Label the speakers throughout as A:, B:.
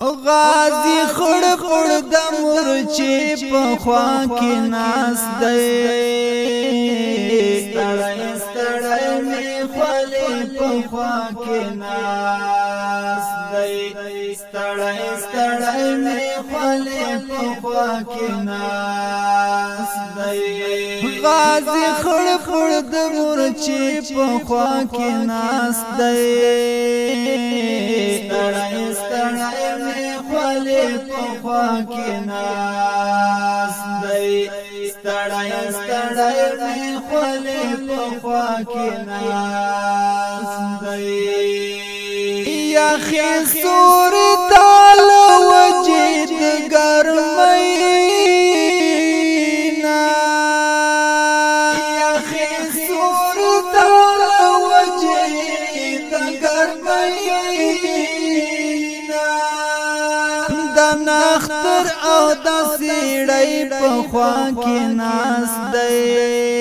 A: غازی خړ خړ د مورچې په خوا کې ناس دی ستړی ستړی می خولې په خوا کې ناس دی ستړی ستړی می خولې په خوا کې ناس باز دی خړ خړ د مور چې په خوا کې ناس دی ستړی ستړی مې خولې په خوا کې ناس دی ستړی ستړی مې خولې په خوا کې ناس دی یا خې سور تعالی اختر او د سیړی په خوا کې ناس دی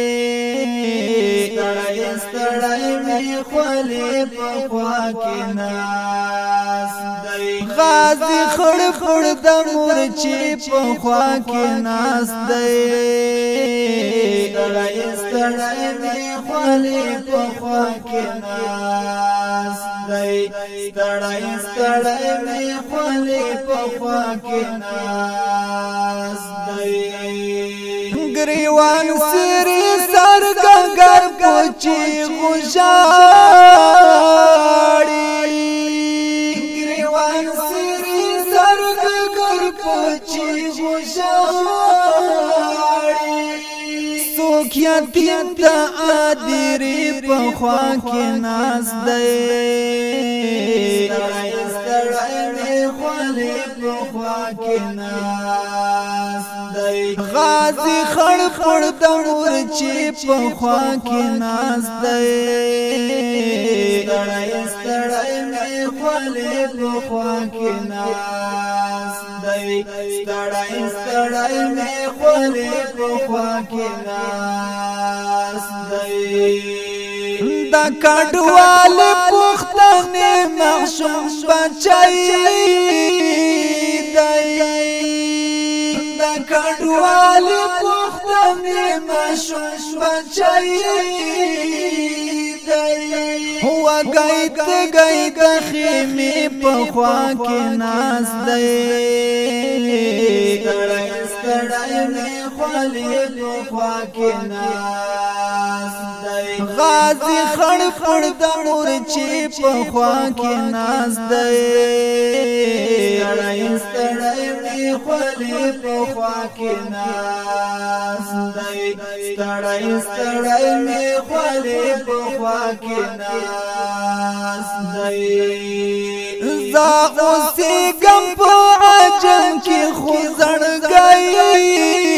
A: ستړی ستړی می خولې په خوا کې ناس دی غازی خړ خړ د مورچې په خوا کې ناس دی ستړی ستړی می خولې په خوا کې ناس دی ستړی ستړی می خولې په خوا کې ناس
B: دی ګریوان سری
A: سر ګنګر پوچی خوشال یتیم د ادری په خوا کې ناز دی ستړی خولې په خوا کې ناز دی غازی خړ پړ د مور چې په خوا کې ناز دی ستړی ستړی خولې په خوا کې ناز وي ستړی ستړی مې خولې په خوا کې ناس دی دا کډوال پښتنې مخشوم بچای دی دا کډوال پښتنې مخشوم بچای دی وګای ته گئی د خیمه په خوا کې ناز دی ستړی ستړی نه خولې په خوا کې ناز غازی خړ پړ د مور چې په خوا کې ناز دی اړای ستړای دی خولې په خوا کې ناز دی ستړای ستړای می خولې په خوا کې ناز دی زا اوسې ګم په عجم کې خو زړګي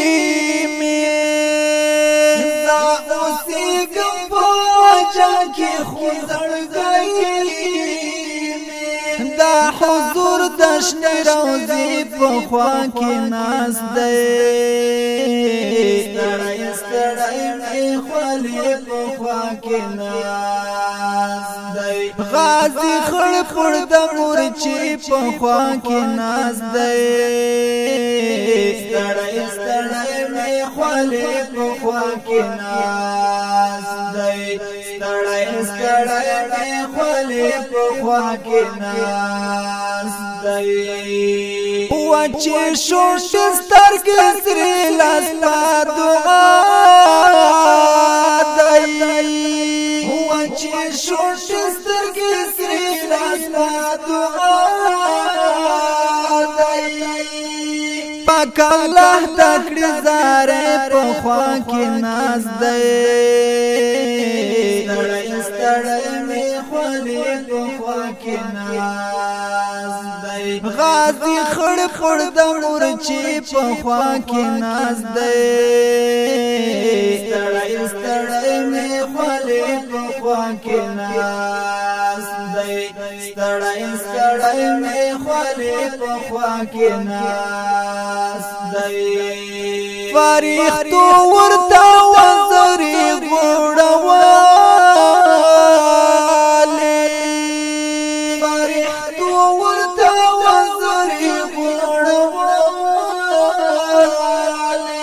A: زړګي دا حضور د شنه روزي په خوا کې ناز دی ستړی ستړی مې خولې په خوا کې ناز دی غازي خړ پړ د مورچې په خوا کې ناز دی ستړی ستړی مې خولې په خوا کې ناز پوچی شوشستر کسری لازم دعا Oh, oh, oh, oh, oh, oh, oh, oh, پاک الله تکړه زارې په خوا کې ناز دې ستړې ستړې مې خولې په خوا کې ناز دې غازي خړ خړ د مور چې په خوا کې ناز دې ستړې ستړې مې خولې په خوا کې ناز په خوا کې ناس دی فرښتو ورته وزري ګړواله فرښتو ورته وزري ګړواله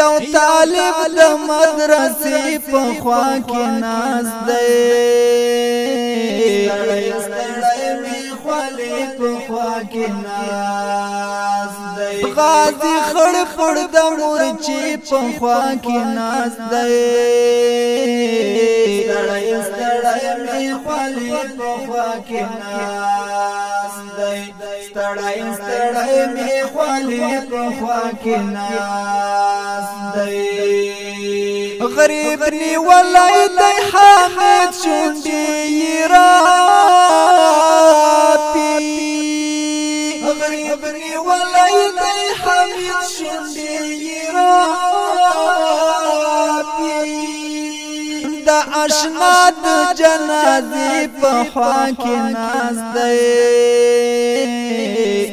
A: یو طالب د مدرسې په خوا کې ناس دی کې ناز دی غازی خړ پړ د مورچې په خوا کې ناز دی ستړی ستړی مې خولې په خوا کې ناز دی ستړی ستړی مې خولې په خوا کې ناز دی غریب نیولای دی حامد شوندې را ابني ولای دی حمید شندې را پی دا اشنا د جنازې په خوا کې ناز دی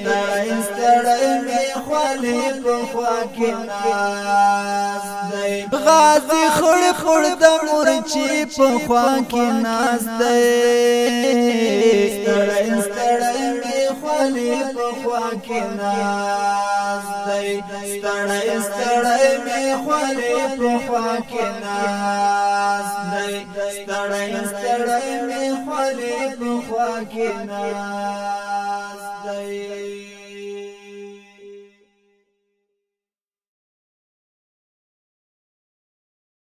A: دا استړې می خولې په خوا کې ناز دی غازي خړ خړ د مورچې په خوا کې ناز دی استړې کې ناز دی ستړی ستړی مې خولې په خوا کې ناز دی ستړی ستړی مې خولې په خوا کې ناز